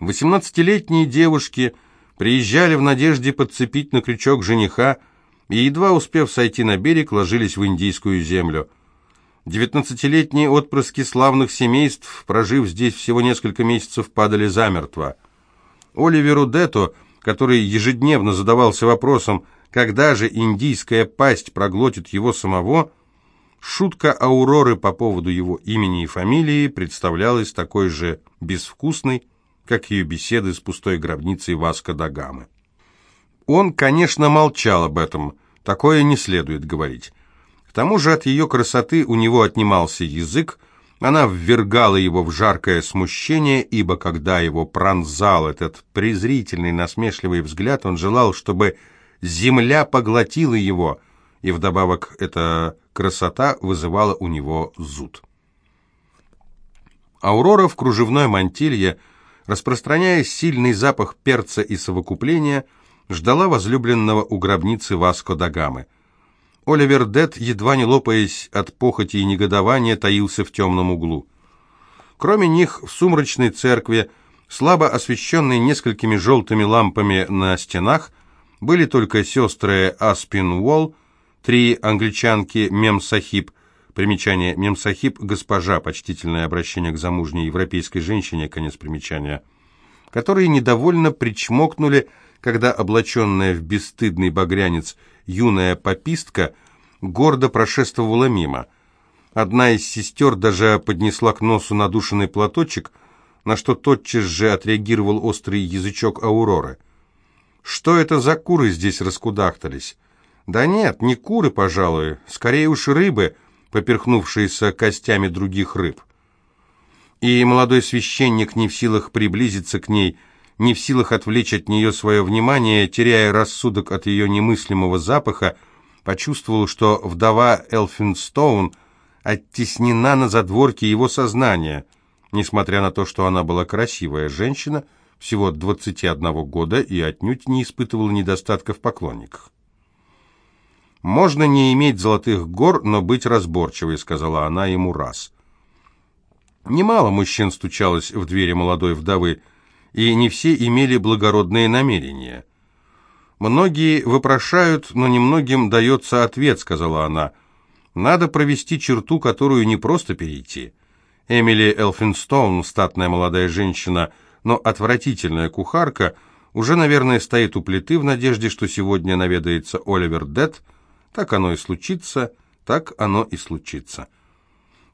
Восемнадцатилетние девушки приезжали в надежде подцепить на крючок жениха и, едва успев сойти на берег, ложились в индийскую землю. Девятнадцатилетние отпрыски славных семейств, прожив здесь всего несколько месяцев, падали замертво. Оливеру Дету, который ежедневно задавался вопросом, когда же индийская пасть проглотит его самого, шутка Ауроры по поводу его имени и фамилии представлялась такой же безвкусной, как ее беседы с пустой гробницей Васко да Гамы. Он, конечно, молчал об этом, такое не следует говорить. К тому же от ее красоты у него отнимался язык, она ввергала его в жаркое смущение, ибо когда его пронзал этот презрительный, насмешливый взгляд, он желал, чтобы земля поглотила его, и вдобавок эта красота вызывала у него зуд. Аурора в кружевной мантилье, распространяя сильный запах перца и совокупления, ждала возлюбленного у гробницы Васко да Гамы. Оливер Дед, едва не лопаясь от похоти и негодования, таился в темном углу. Кроме них, в сумрачной церкви, слабо освещенной несколькими желтыми лампами на стенах, были только сестры Аспин Уолл, три англичанки Мемсахиб, примечание Мемсахиб – госпожа, почтительное обращение к замужней европейской женщине, конец примечания, которые недовольно причмокнули, когда облаченная в бесстыдный багрянец юная попистка гордо прошествовала мимо. Одна из сестер даже поднесла к носу надушенный платочек, на что тотчас же отреагировал острый язычок Ауроры – что это за куры здесь раскудахтались? Да нет, не куры, пожалуй, скорее уж рыбы, поперхнувшиеся костями других рыб. И молодой священник не в силах приблизиться к ней, не в силах отвлечь от нее свое внимание, теряя рассудок от ее немыслимого запаха, почувствовал, что вдова Элфинстоун оттеснена на задворке его сознания, несмотря на то, что она была красивая женщина – всего 21 года и отнюдь не испытывала недостатка в поклонниках. «Можно не иметь золотых гор, но быть разборчивой», — сказала она ему раз. Немало мужчин стучалось в двери молодой вдовы, и не все имели благородные намерения. «Многие вопрошают, но немногим дается ответ», — сказала она. «Надо провести черту, которую не просто перейти». Эмили Элфинстоун, статная молодая женщина, — но отвратительная кухарка уже, наверное, стоит у плиты в надежде, что сегодня наведается Оливер Дет. Так оно и случится, так оно и случится.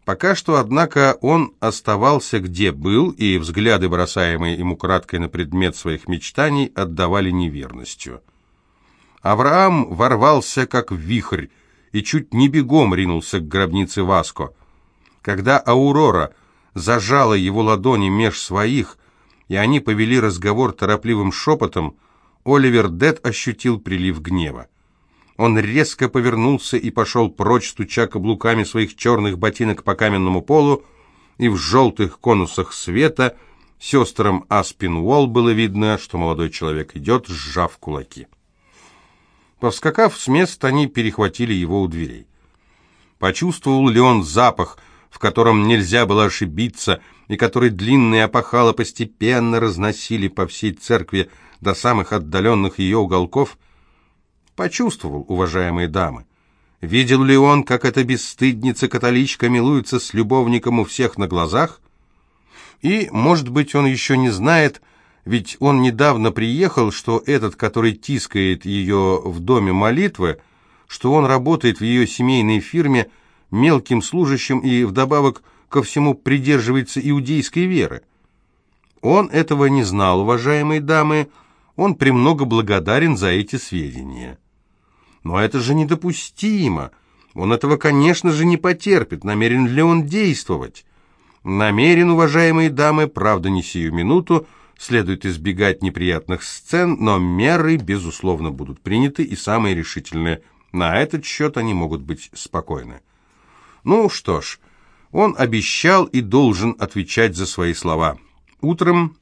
Пока что, однако, он оставался где был, и взгляды, бросаемые ему краткой на предмет своих мечтаний, отдавали неверностью. Авраам ворвался, как вихрь, и чуть не бегом ринулся к гробнице Васко. Когда Аурора зажала его ладони меж своих, и они повели разговор торопливым шепотом, Оливер Дед ощутил прилив гнева. Он резко повернулся и пошел прочь, стуча каблуками своих черных ботинок по каменному полу, и в желтых конусах света сестрам Аспин Уолл было видно, что молодой человек идет, сжав кулаки. Повскакав с мест, они перехватили его у дверей. Почувствовал ли он запах, в котором нельзя было ошибиться, и который длинные опахала постепенно разносили по всей церкви до самых отдаленных ее уголков, почувствовал, уважаемые дамы. Видел ли он, как эта бесстыдница-католичка милуется с любовником у всех на глазах? И, может быть, он еще не знает, ведь он недавно приехал, что этот, который тискает ее в доме молитвы, что он работает в ее семейной фирме мелким служащим и вдобавок ко всему придерживается иудейской веры. Он этого не знал, уважаемые дамы, он премного благодарен за эти сведения. Но это же недопустимо. Он этого, конечно же, не потерпит. Намерен ли он действовать? Намерен, уважаемые дамы, правда, не сию минуту, следует избегать неприятных сцен, но меры, безусловно, будут приняты и самые решительные. На этот счет они могут быть спокойны. Ну что ж, он обещал и должен отвечать за свои слова. Утром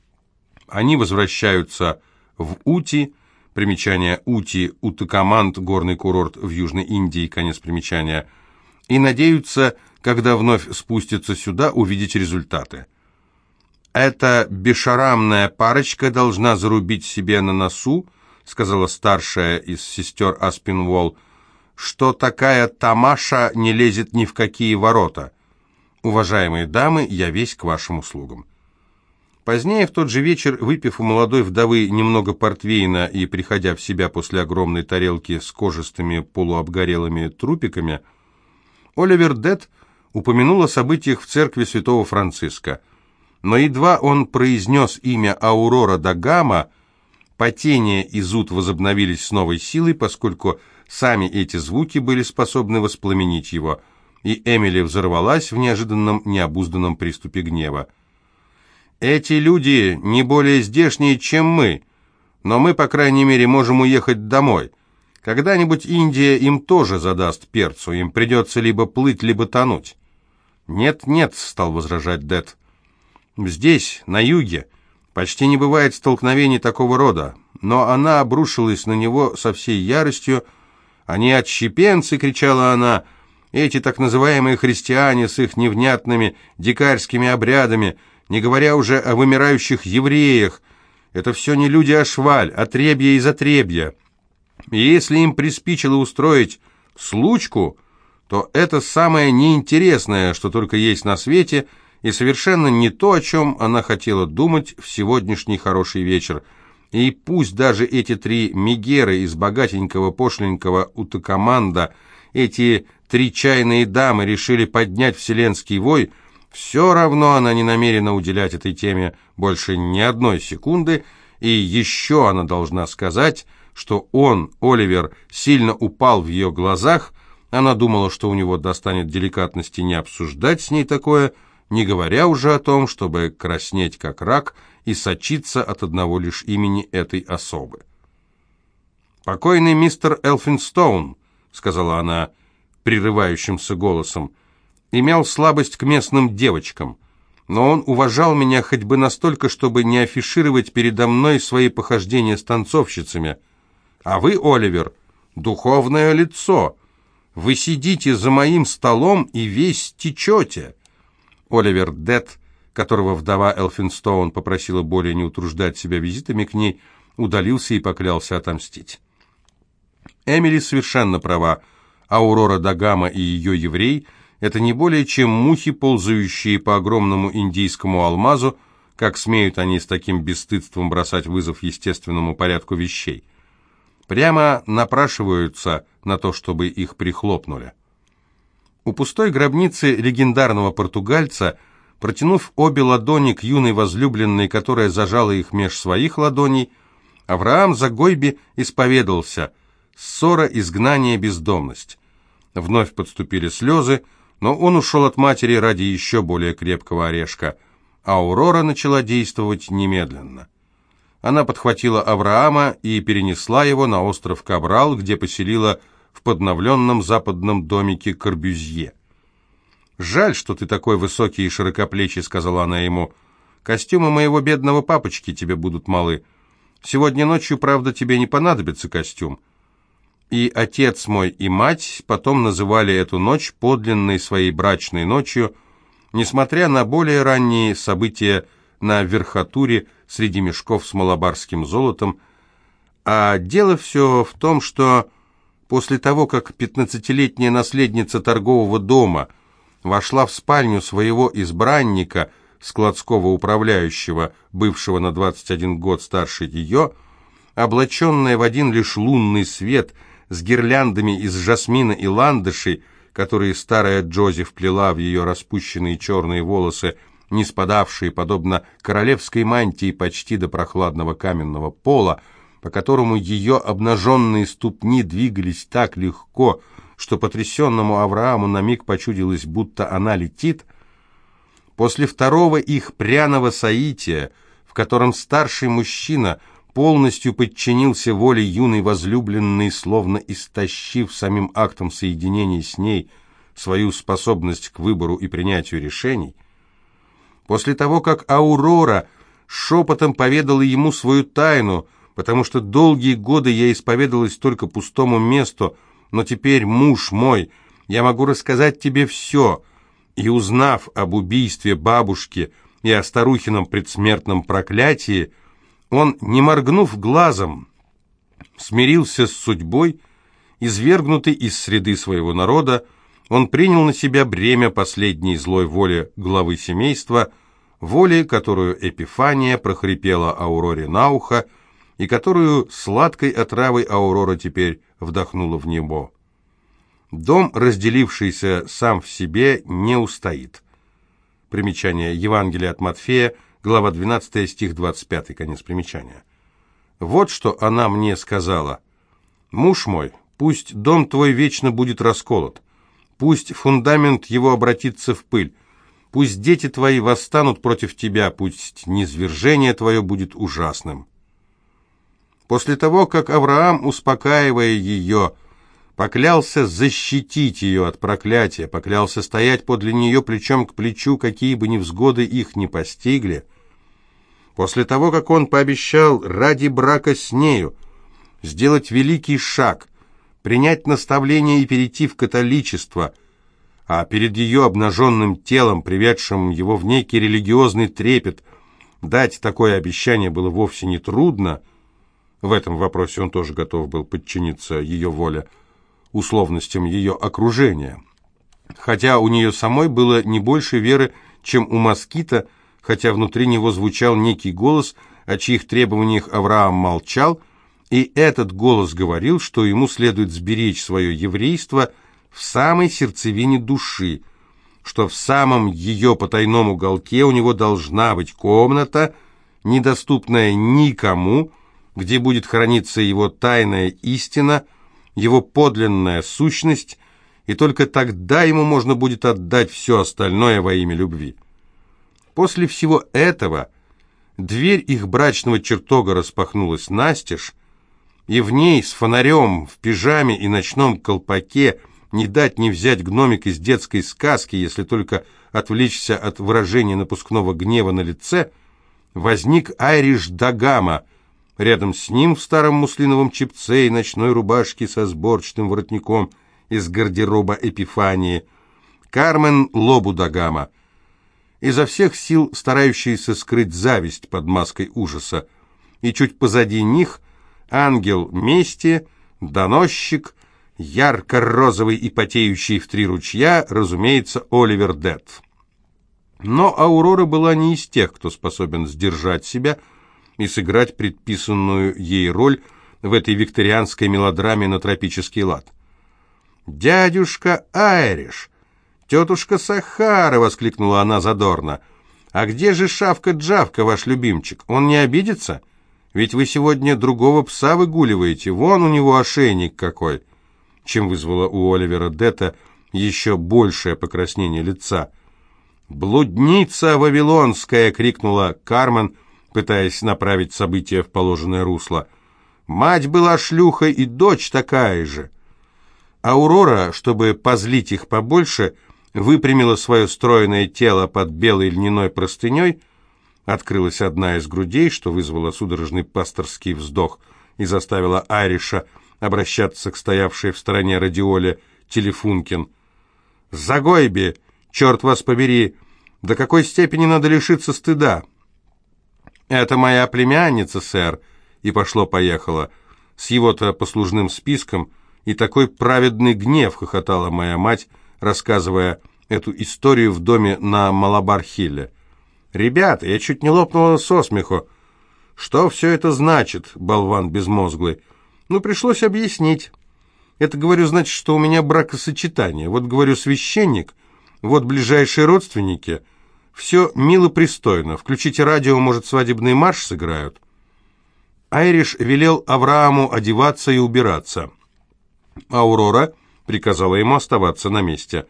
они возвращаются в Ути, примечание Ути, Утакамант, горный курорт в Южной Индии, конец примечания, и надеются, когда вновь спустятся сюда, увидеть результаты. «Эта бешарамная парочка должна зарубить себе на носу», сказала старшая из сестер Аспинволл, что такая тамаша не лезет ни в какие ворота. Уважаемые дамы, я весь к вашим услугам. Позднее в тот же вечер, выпив у молодой вдовы немного портвейна и приходя в себя после огромной тарелки с кожистыми полуобгорелыми трупиками, Оливер Дед упомянул о событиях в церкви святого Франциска. Но едва он произнес имя Аурора да Гама, потение и зуд возобновились с новой силой, поскольку сами эти звуки были способны воспламенить его, и Эмили взорвалась в неожиданном необузданном приступе гнева. Эти люди не более здешние, чем мы, но мы, по крайней мере, можем уехать домой. Когда-нибудь Индия им тоже задаст перцу, им придется либо плыть, либо тонуть». «Нет, нет», — стал возражать Дед. «Здесь, на юге, почти не бывает столкновений такого рода, но она обрушилась на него со всей яростью. «Они отщепенцы!» — кричала она. «Эти так называемые христиане с их невнятными дикарскими обрядами — не говоря уже о вымирающих евреях. Это все не люди, а шваль, отребья из отребья. И если им приспичило устроить случку, то это самое неинтересное, что только есть на свете, и совершенно не то, о чем она хотела думать в сегодняшний хороший вечер. И пусть даже эти три мегеры из богатенького пошленького утокоманда, эти три чайные дамы решили поднять вселенский вой – все равно она не намерена уделять этой теме больше ни одной секунды, и еще она должна сказать, что он, Оливер, сильно упал в ее глазах, она думала, что у него достанет деликатности не обсуждать с ней такое, не говоря уже о том, чтобы краснеть как рак и сочиться от одного лишь имени этой особы. «Покойный мистер Элфинстоун», — сказала она прерывающимся голосом, — имел слабость к местным девочкам, но он уважал меня хоть бы настолько, чтобы не афишировать передо мной свои похождения с танцовщицами. А вы, Оливер, духовное лицо. Вы сидите за моим столом и весь течете. Оливер Дет, которого вдова Элфинстоун попросила более не утруждать себя визитами к ней, удалился и поклялся отомстить. Эмили совершенно права. Аурора Дагама и ее еврей – это не более чем мухи, ползающие по огромному индийскому алмазу, как смеют они с таким бесстыдством бросать вызов естественному порядку вещей. Прямо напрашиваются на то, чтобы их прихлопнули. У пустой гробницы легендарного португальца, протянув обе ладони к юной возлюбленной, которая зажала их меж своих ладоней, Авраам Загойби исповедался «Ссора, изгнание, бездомность». Вновь подступили слезы, но он ушел от матери ради еще более крепкого орешка, а Аурора начала действовать немедленно. Она подхватила Авраама и перенесла его на остров Кабрал, где поселила в подновленном западном домике Корбюзье. «Жаль, что ты такой высокий и широкоплечий», — сказала она ему. «Костюмы моего бедного папочки тебе будут малы. Сегодня ночью, правда, тебе не понадобится костюм. И отец мой, и мать потом называли эту ночь подлинной своей брачной ночью, несмотря на более ранние события на верхотуре среди мешков с малабарским золотом. А дело все в том, что после того, как пятнадцатилетняя наследница торгового дома вошла в спальню своего избранника, складского управляющего, бывшего на 21 год старше ее, облаченная в один лишь лунный свет – с гирляндами из жасмина и ландышей, которые старая Джози вплела в ее распущенные черные волосы, не спадавшие, подобно королевской мантии, почти до прохладного каменного пола, по которому ее обнаженные ступни двигались так легко, что потрясенному Аврааму на миг почудилось, будто она летит. После второго их пряного соития, в котором старший мужчина – полностью подчинился воле юной возлюбленной, словно истощив самим актом соединения с ней свою способность к выбору и принятию решений. После того, как Аурора шепотом поведала ему свою тайну, потому что долгие годы я исповедалась только пустому месту, но теперь, муж мой, я могу рассказать тебе все, и узнав об убийстве бабушки, и о старухином предсмертном проклятии, он, не моргнув глазом, смирился с судьбой, извергнутый из среды своего народа, он принял на себя бремя последней злой воли главы семейства, воли, которую Эпифания прохрипела Ауроре на ухо, и которую сладкой отравой Аурора теперь вдохнула в небо. Дом, разделившийся сам в себе, не устоит. Примечание Евангелия от Матфея, глава 12, стих 25, конец примечания. Вот что она мне сказала. «Муж мой, пусть дом твой вечно будет расколот, пусть фундамент его обратится в пыль, пусть дети твои восстанут против тебя, пусть низвержение твое будет ужасным». После того, как Авраам, успокаивая ее, поклялся защитить ее от проклятия, поклялся стоять подле нее плечом к плечу, какие бы невзгоды их не постигли, после того, как он пообещал ради брака с нею сделать великий шаг, принять наставление и перейти в католичество, а перед ее обнаженным телом, приведшим его в некий религиозный трепет, дать такое обещание было вовсе не трудно, в этом вопросе он тоже готов был подчиниться ее воле, условностям ее окружения. Хотя у нее самой было не больше веры, чем у москита, хотя внутри него звучал некий голос, о чьих требованиях Авраам молчал, и этот голос говорил, что ему следует сберечь свое еврейство в самой сердцевине души, что в самом ее потайном уголке у него должна быть комната, недоступная никому, где будет храниться его тайная истина, его подлинная сущность, и только тогда ему можно будет отдать все остальное во имя любви. После всего этого дверь их брачного чертога распахнулась настежь, и в ней с фонарем, в пижаме и ночном колпаке не дать не взять гномик из детской сказки, если только отвлечься от выражения напускного гнева на лице, возник Айриш Дагама – Рядом с ним в старом муслиновом чепце и ночной рубашке со сборчатым воротником из гардероба Эпифании Кармен Лобудагама, изо всех сил старающийся скрыть зависть под маской ужаса, и чуть позади них ангел мести, доносчик, ярко-розовый и потеющий в три ручья, разумеется, Оливер Дет. Но Аурора была не из тех, кто способен сдержать себя, — и сыграть предписанную ей роль в этой викторианской мелодраме на тропический лад. «Дядюшка Айриш! Тетушка Сахара!» — воскликнула она задорно. «А где же Шавка-Джавка, ваш любимчик? Он не обидится? Ведь вы сегодня другого пса выгуливаете. Вон у него ошейник какой!» Чем вызвало у Оливера Дета еще большее покраснение лица. «Блудница Вавилонская!» — крикнула Кармен, пытаясь направить события в положенное русло. «Мать была шлюхой и дочь такая же». Аурора, чтобы позлить их побольше, выпрямила свое стройное тело под белой льняной простыней, открылась одна из грудей, что вызвало судорожный пасторский вздох и заставила Айриша обращаться к стоявшей в стороне радиоле Телефункин. «Загойби! Черт вас побери! До какой степени надо лишиться стыда!» «Это моя племянница, сэр», и пошло-поехало. С его-то послужным списком и такой праведный гнев хохотала моя мать, рассказывая эту историю в доме на Малабар-Хилле. «Ребята, я чуть не лопнула со смеху. Что все это значит, болван безмозглый? Ну, пришлось объяснить. Это, говорю, значит, что у меня бракосочетание. Вот, говорю, священник, вот ближайшие родственники — все мило-пристойно. Включите радио, может, свадебный марш сыграют. Айриш велел Аврааму одеваться и убираться. Аурора приказала ему оставаться на месте.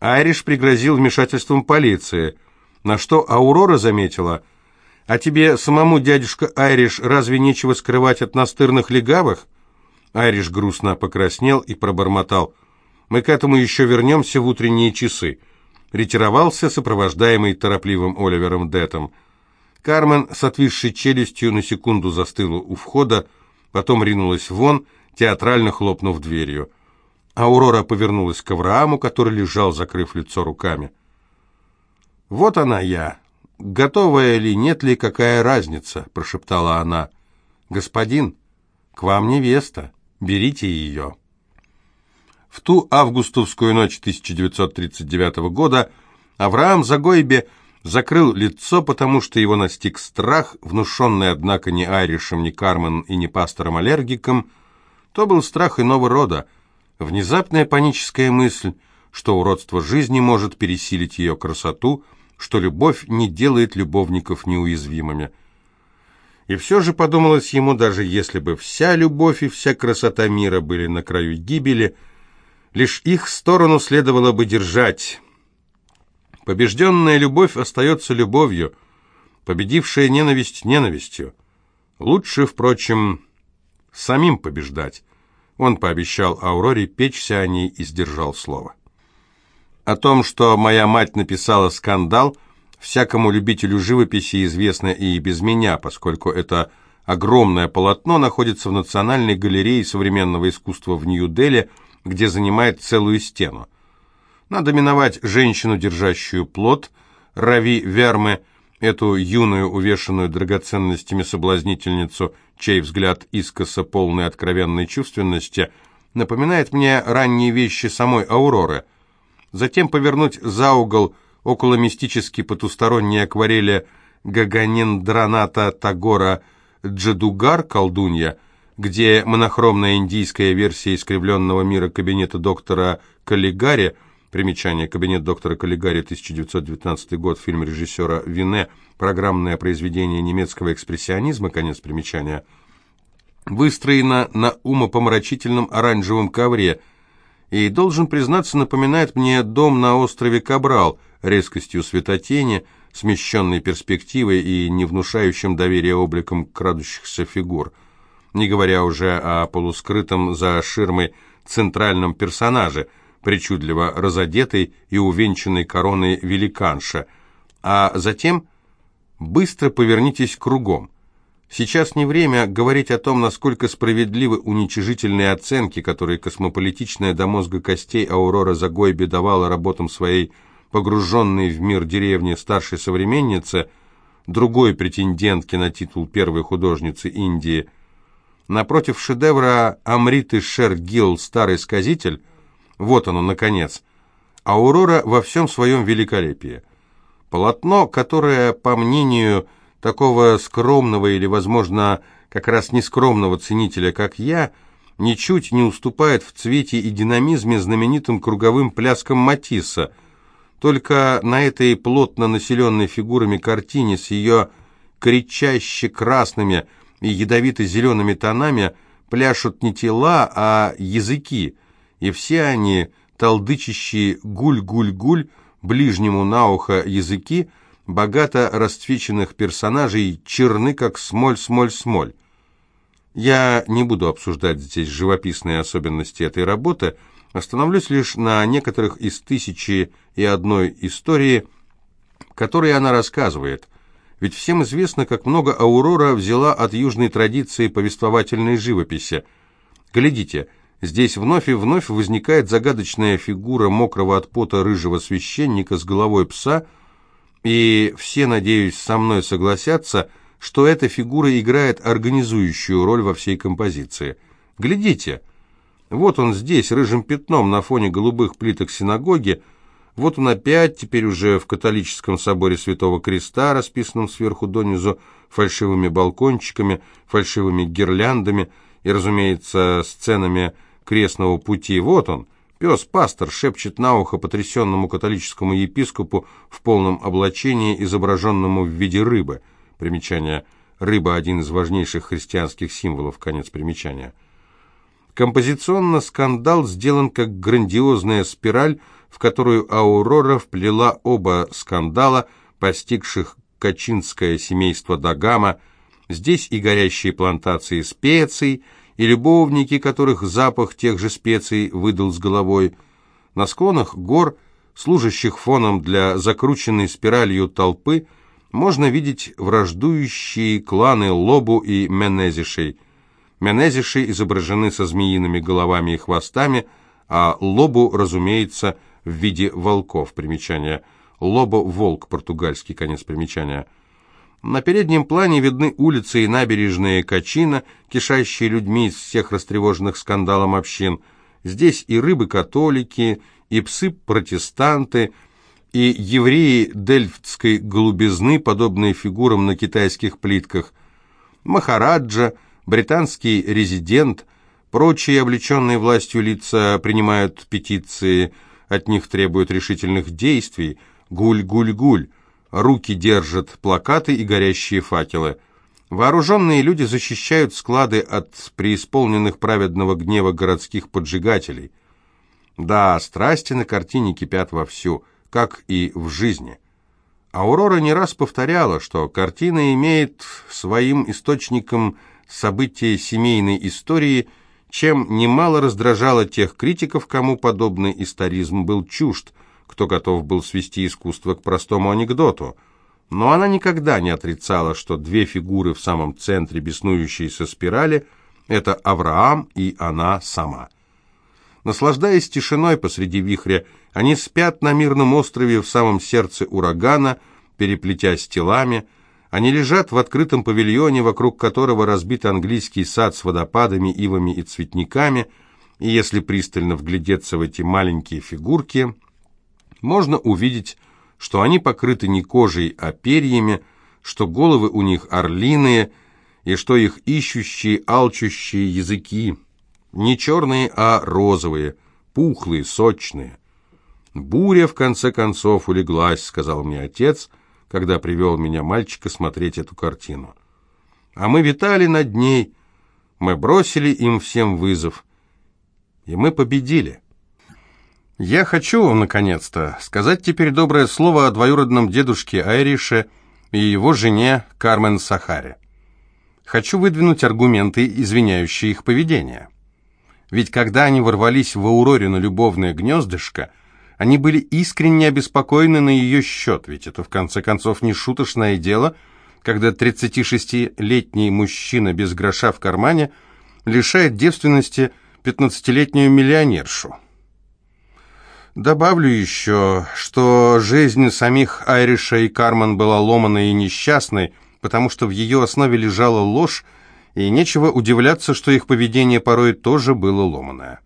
Айриш пригрозил вмешательством полиции, на что Аурора заметила, «А тебе самому, дядюшка Айриш, разве нечего скрывать от настырных легавых?» Айриш грустно покраснел и пробормотал, «Мы к этому еще вернемся в утренние часы» ретировался, сопровождаемый торопливым Оливером Детом. Кармен с отвисшей челюстью на секунду застыла у входа, потом ринулась вон, театрально хлопнув дверью. Аурора повернулась к Аврааму, который лежал, закрыв лицо руками. «Вот она я, готовая ли, нет ли, какая разница?» – прошептала она. «Господин, к вам невеста, берите ее». В ту августовскую ночь 1939 года Авраам Загойбе закрыл лицо, потому что его настиг страх, внушенный, однако, не Айришем, не Кармен и не пастором-аллергиком. То был страх иного рода, внезапная паническая мысль, что уродство жизни может пересилить ее красоту, что любовь не делает любовников неуязвимыми. И все же подумалось ему, даже если бы вся любовь и вся красота мира были на краю гибели – Лишь их сторону следовало бы держать. Побежденная любовь остается любовью, победившая ненависть ненавистью. Лучше, впрочем, самим побеждать. Он пообещал Ауроре печься о ней и сдержал слово. О том, что моя мать написала скандал, всякому любителю живописи известно и без меня, поскольку это огромное полотно находится в Национальной галерее современного искусства в Нью-Дели – где занимает целую стену. Надо миновать женщину, держащую плод, Рави Верме, эту юную, увешанную драгоценностями соблазнительницу, чей взгляд искоса полной откровенной чувственности, напоминает мне ранние вещи самой Ауроры. Затем повернуть за угол около мистически потусторонней акварели Гаганендраната Тагора Джадугар, колдунья – где монохромная индийская версия искривленного мира кабинета доктора Каллигари, примечание. «Кабинет доктора Каллигари», 1919 год, фильм режиссера Вине, программное произведение немецкого экспрессионизма, конец примечания, выстроена на умопомрачительном оранжевом ковре, и, должен признаться, напоминает мне дом на острове Кабрал, резкостью светотени, смещенной перспективой и не внушающим доверия обликом крадущихся фигур – не говоря уже о полускрытом за ширмой центральном персонаже, причудливо разодетой и увенчанной короной великанша, а затем быстро повернитесь кругом. Сейчас не время говорить о том, насколько справедливы уничижительные оценки, которые космополитичная до мозга костей Аурора Загойби давала работам своей погруженной в мир деревни старшей современницы, другой претендентки на титул первой художницы Индии – Напротив шедевра Амриты Шер-Гилл «Старый сказитель» вот оно, наконец, Аурора во всем своем великолепии. Полотно, которое, по мнению такого скромного или, возможно, как раз нескромного ценителя, как я, ничуть не уступает в цвете и динамизме знаменитым круговым пляскам Матисса. Только на этой плотно населенной фигурами картине с ее кричаще красными, и ядовито-зелеными тонами пляшут не тела, а языки, и все они, толдычащие гуль-гуль-гуль, ближнему на ухо языки, богато расцвеченных персонажей, черны, как смоль-смоль-смоль. Я не буду обсуждать здесь живописные особенности этой работы, остановлюсь лишь на некоторых из тысячи и одной истории, которые она рассказывает, ведь всем известно, как много Аурора взяла от южной традиции повествовательной живописи. Глядите, здесь вновь и вновь возникает загадочная фигура мокрого от пота рыжего священника с головой пса, и все, надеюсь, со мной согласятся, что эта фигура играет организующую роль во всей композиции. Глядите, вот он здесь, рыжим пятном на фоне голубых плиток синагоги, вот он опять, теперь уже в католическом соборе Святого Креста, расписанном сверху донизу фальшивыми балкончиками, фальшивыми гирляндами и, разумеется, сценами крестного пути. Вот он, пес-пастор, шепчет на ухо потрясенному католическому епископу в полном облачении, изображенному в виде рыбы. Примечание. Рыба – один из важнейших христианских символов. Конец примечания. Композиционно скандал сделан как грандиозная спираль, в которую Аурора вплела оба скандала, постигших качинское семейство Дагама, здесь и горящие плантации специй, и любовники, которых запах тех же специй выдал с головой. На склонах гор, служащих фоном для закрученной спиралью толпы, можно видеть враждующие кланы Лобу и Менезишей. Менезиши изображены со змеиными головами и хвостами, а Лобу, разумеется, в виде волков. Примечание. Лобо-волк, португальский, конец примечания. На переднем плане видны улицы и набережные Качина, кишащие людьми из всех растревоженных скандалом общин. Здесь и рыбы-католики, и псы-протестанты, и евреи дельфтской голубизны, подобные фигурам на китайских плитках. Махараджа, британский резидент, прочие облеченные властью лица принимают петиции, от них требуют решительных действий – Гуль-гуль-гуль. Руки держат плакаты и горящие факелы. Вооруженные люди защищают склады от преисполненных праведного гнева городских поджигателей. Да, страсти на картине кипят вовсю, как и в жизни. Аурора не раз повторяла, что картина имеет своим источником события семейной истории, чем немало раздражало тех критиков, кому подобный историзм был чужд, кто готов был свести искусство к простому анекдоту. Но она никогда не отрицала, что две фигуры в самом центре беснующейся спирали – это Авраам и она сама. Наслаждаясь тишиной посреди вихря, они спят на мирном острове в самом сердце урагана, переплетясь телами. Они лежат в открытом павильоне, вокруг которого разбит английский сад с водопадами, ивами и цветниками, и если пристально вглядеться в эти маленькие фигурки – можно увидеть, что они покрыты не кожей, а перьями, что головы у них орлиные, и что их ищущие, алчущие языки не черные, а розовые, пухлые, сочные. «Буря, в конце концов, улеглась», — сказал мне отец, когда привел меня мальчика смотреть эту картину. А мы витали над ней, мы бросили им всем вызов, и мы победили. Я хочу, наконец-то, сказать теперь доброе слово о двоюродном дедушке Айрише и его жене Кармен Сахаре. Хочу выдвинуть аргументы, извиняющие их поведение. Ведь когда они ворвались в Аурорину любовное гнездышко, они были искренне обеспокоены на ее счет, ведь это в конце концов не шуточное дело, когда 36-летний мужчина без гроша в кармане лишает девственности 15-летнюю миллионершу. Добавлю еще, что жизнь самих Айриша и Кармен была ломаной и несчастной, потому что в ее основе лежала ложь, и нечего удивляться, что их поведение порой тоже было ломаное.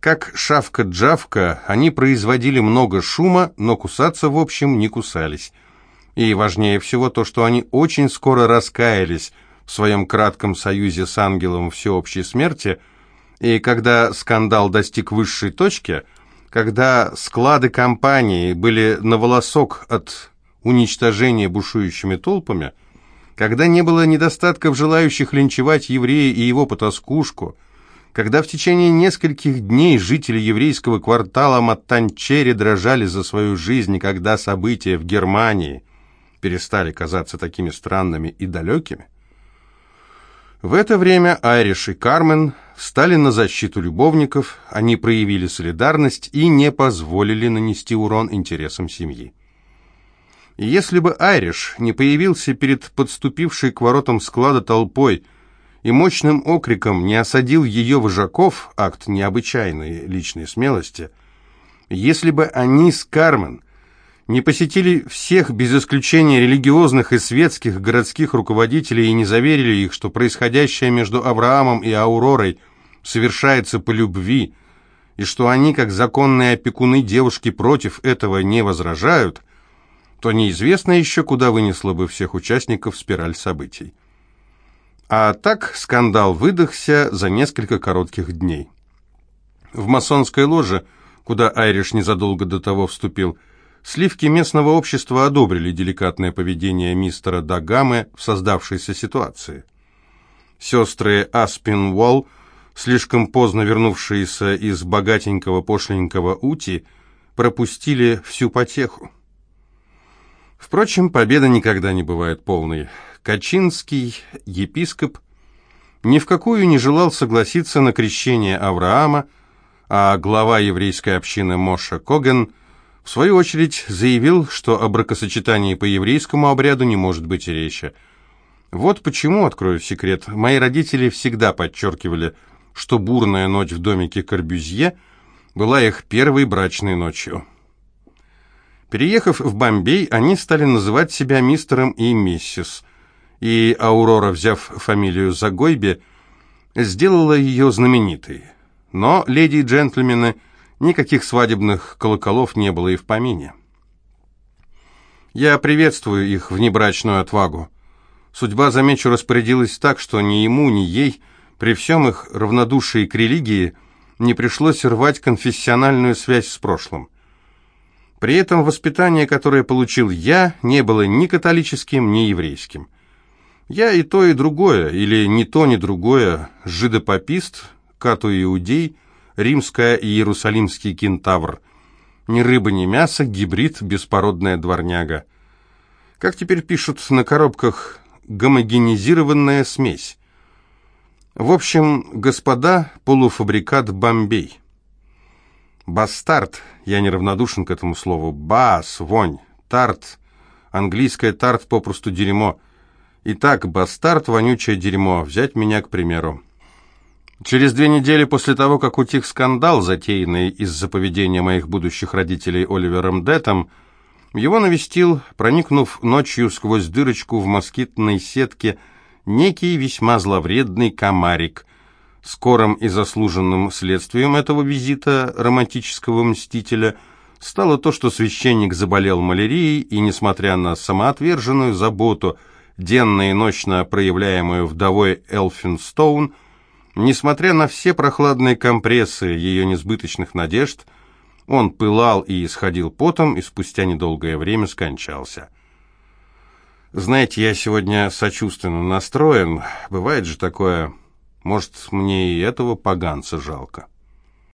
Как шавка-джавка, они производили много шума, но кусаться, в общем, не кусались. И важнее всего то, что они очень скоро раскаялись в своем кратком союзе с ангелом всеобщей смерти, и когда скандал достиг высшей точки – когда склады компании были на волосок от уничтожения бушующими толпами, когда не было недостатков желающих линчевать еврея и его потаскушку, когда в течение нескольких дней жители еврейского квартала Маттанчери дрожали за свою жизнь, когда события в Германии перестали казаться такими странными и далекими, в это время Айриш и Кармен встали на защиту любовников, они проявили солидарность и не позволили нанести урон интересам семьи. если бы Айриш не появился перед подступившей к воротам склада толпой и мощным окриком не осадил ее вожаков, акт необычайной личной смелости, если бы они с Кармен не посетили всех без исключения религиозных и светских городских руководителей и не заверили их, что происходящее между Авраамом и Ауророй совершается по любви, и что они, как законные опекуны девушки, против этого не возражают, то неизвестно еще, куда вынесло бы всех участников спираль событий. А так скандал выдохся за несколько коротких дней. В масонской ложе, куда Айриш незадолго до того вступил, Сливки местного общества одобрили деликатное поведение мистера Дагамы в создавшейся ситуации. Сестры Аспин Уолл, слишком поздно вернувшиеся из богатенького пошленького Ути, пропустили всю потеху. Впрочем, победа никогда не бывает полной. Качинский епископ ни в какую не желал согласиться на крещение Авраама, а глава еврейской общины Моша Коген – в свою очередь заявил, что о бракосочетании по еврейскому обряду не может быть и речи. Вот почему, открою секрет, мои родители всегда подчеркивали, что бурная ночь в домике Корбюзье была их первой брачной ночью. Переехав в Бомбей, они стали называть себя мистером и миссис, и Аурора, взяв фамилию Загойбе, сделала ее знаменитой. Но, леди и джентльмены, никаких свадебных колоколов не было и в помине. Я приветствую их внебрачную отвагу. Судьба, замечу, распорядилась так, что ни ему, ни ей, при всем их равнодушии к религии, не пришлось рвать конфессиональную связь с прошлым. При этом воспитание, которое получил я, не было ни католическим, ни еврейским. Я и то, и другое, или ни то, ни другое, жидопопист, кату-иудей, римская и иерусалимский кентавр. Ни рыба, ни мясо, гибрид, беспородная дворняга. Как теперь пишут на коробках, гомогенизированная смесь. В общем, господа, полуфабрикат Бомбей. Бастард, я неравнодушен к этому слову, бас, вонь, тарт, английское тарт попросту дерьмо. Итак, бастард, вонючее дерьмо, взять меня к примеру. Через две недели после того, как утих скандал, затеянный из-за поведения моих будущих родителей Оливером Деттом, его навестил, проникнув ночью сквозь дырочку в москитной сетке, некий весьма зловредный комарик – Скорым и заслуженным следствием этого визита романтического мстителя стало то, что священник заболел малярией, и, несмотря на самоотверженную заботу, денно и ночно проявляемую вдовой Элфин Стоун, несмотря на все прохладные компрессы ее несбыточных надежд, он пылал и исходил потом, и спустя недолгое время скончался. Знаете, я сегодня сочувственно настроен, бывает же такое... Может, мне и этого поганца жалко.